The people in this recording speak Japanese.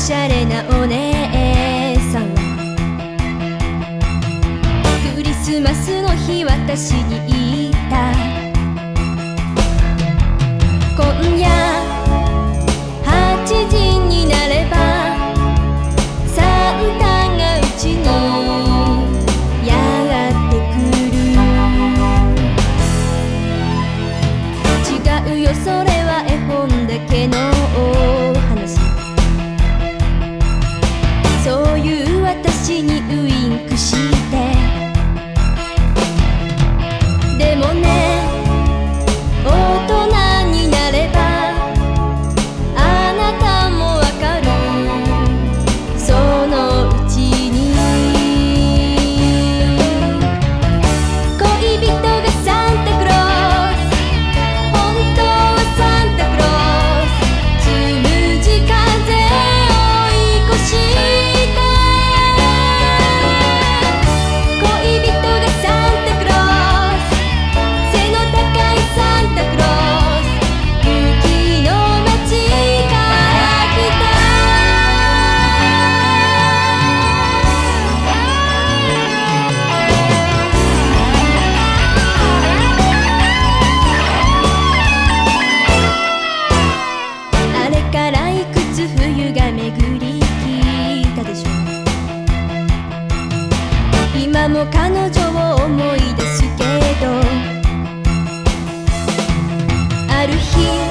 しゃれなお姉さん。クリスマスの日私ににウインクし女をい出すけどある日